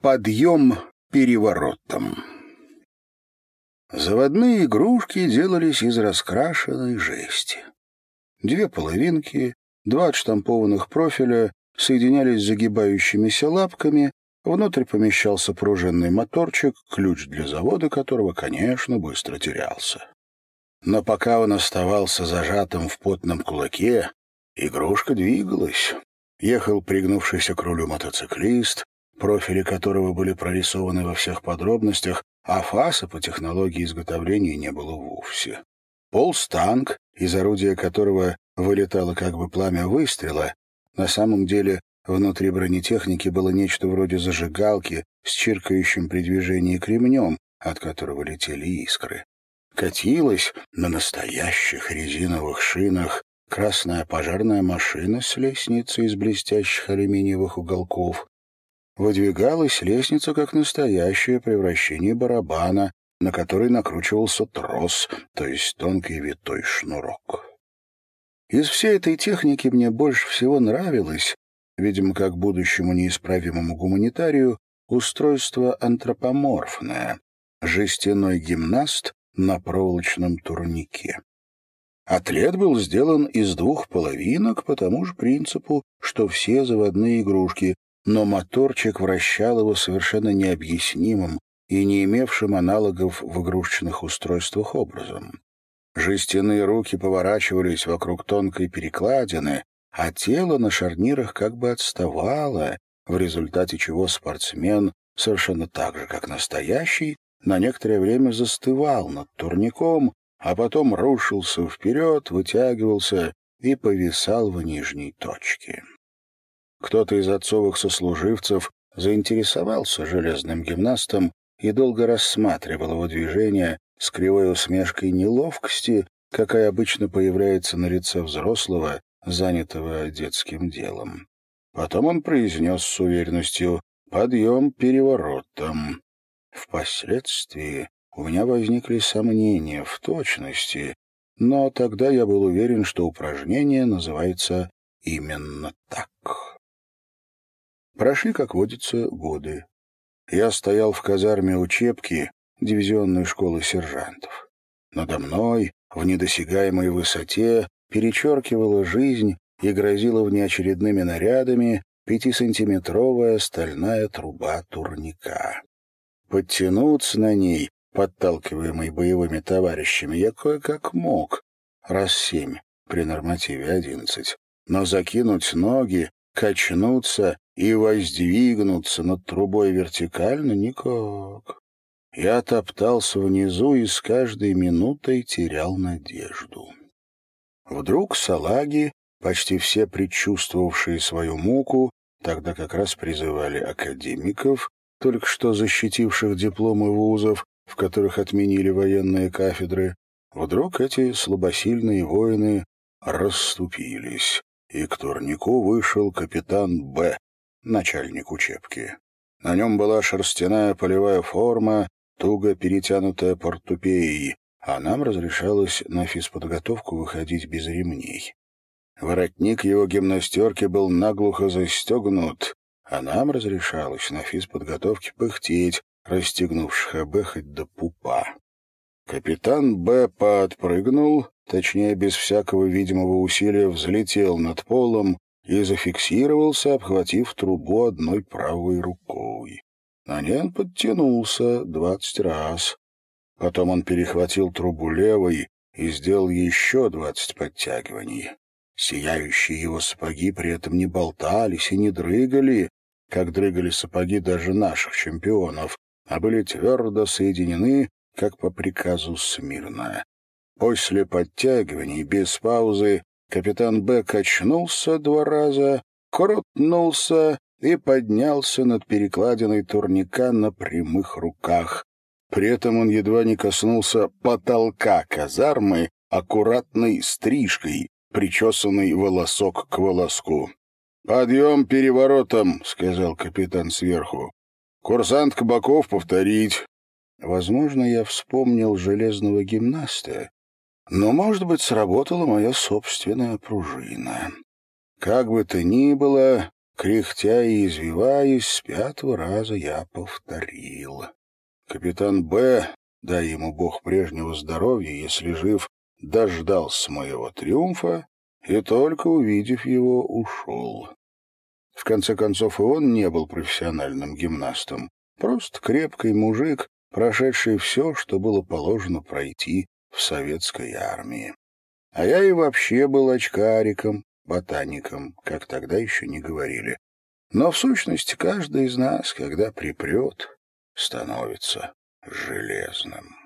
Подъем переворотом. Заводные игрушки делались из раскрашенной жести. Две половинки, два отштампованных профиля соединялись загибающимися лапками, внутрь помещался пружинный моторчик, ключ для завода которого, конечно, быстро терялся. Но пока он оставался зажатым в потном кулаке, игрушка двигалась. Ехал пригнувшийся к рулю мотоциклист, профили которого были прорисованы во всех подробностях, а фаса по технологии изготовления не было вовсе. Полстанк, из орудия которого вылетало как бы пламя выстрела, на самом деле внутри бронетехники было нечто вроде зажигалки с чиркающим при движении кремнем, от которого летели искры. Катилась на настоящих резиновых шинах красная пожарная машина с лестницей из блестящих алюминиевых уголков, выдвигалась лестница как настоящее превращение барабана, на который накручивался трос, то есть тонкий витой шнурок. Из всей этой техники мне больше всего нравилось, видимо, как будущему неисправимому гуманитарию, устройство антропоморфное — жестяной гимнаст на проволочном турнике. Атлет был сделан из двух половинок по тому же принципу, что все заводные игрушки, но моторчик вращал его совершенно необъяснимым и не имевшим аналогов в игрушечных устройствах образом. Жестяные руки поворачивались вокруг тонкой перекладины, а тело на шарнирах как бы отставало, в результате чего спортсмен, совершенно так же, как настоящий, на некоторое время застывал над турником, а потом рушился вперед, вытягивался и повисал в нижней точке. Кто-то из отцовых сослуживцев заинтересовался железным гимнастом и долго рассматривал его движения с кривой усмешкой неловкости, какая обычно появляется на лице взрослого, занятого детским делом. Потом он произнес с уверенностью «подъем переворотом». Впоследствии у меня возникли сомнения в точности, но тогда я был уверен, что упражнение называется именно так. Прошли, как водится, годы. Я стоял в казарме учебки дивизионной школы сержантов. Надо мной, в недосягаемой высоте, перечеркивала жизнь и грозила внеочередными нарядами пятисантиметровая стальная труба турника. Подтянуться на ней, подталкиваемый боевыми товарищами, я кое-как мог, раз семь при нормативе одиннадцать. Но закинуть ноги, качнуться и воздвигнуться над трубой вертикально никак. Я топтался внизу и с каждой минутой терял надежду. Вдруг салаги, почти все предчувствовавшие свою муку, тогда как раз призывали академиков, только что защитивших дипломы вузов, в которых отменили военные кафедры, вдруг эти слабосильные воины расступились, и к турнику вышел капитан Б, начальник учебки. На нем была шерстяная полевая форма, туго перетянутая портупеей, а нам разрешалось на физподготовку выходить без ремней. Воротник его гимнастерки был наглухо застегнут, а нам разрешалось на физподготовке пыхтеть, расстегнув шхб хоть до пупа. Капитан Б. подпрыгнул, точнее, без всякого видимого усилия взлетел над полом и зафиксировался, обхватив трубу одной правой рукой. На ней он подтянулся двадцать раз. Потом он перехватил трубу левой и сделал еще двадцать подтягиваний. Сияющие его сапоги при этом не болтались и не дрыгали, как дрыгали сапоги даже наших чемпионов, а были твердо соединены, как по приказу смирно. После подтягиваний, без паузы, Капитан Б качнулся два раза, крутнулся и поднялся над перекладиной турника на прямых руках. При этом он едва не коснулся потолка казармы аккуратной стрижкой, причесанный волосок к волоску. «Подъем переворотом», — сказал капитан сверху. «Курсант Кабаков повторить». Возможно, я вспомнил железного гимнаста, но, может быть, сработала моя собственная пружина. Как бы то ни было, Кряхтя и извиваясь, с пятого раза я повторил. Капитан Б, дай ему бог прежнего здоровья, если жив, дождался моего триумфа и, только увидев его, ушел. В конце концов, и он не был профессиональным гимнастом, просто крепкий мужик, прошедший все, что было положено пройти в советской армии. А я и вообще был очкариком, ботаником, как тогда еще не говорили. Но в сущности каждый из нас, когда припрет, становится железным.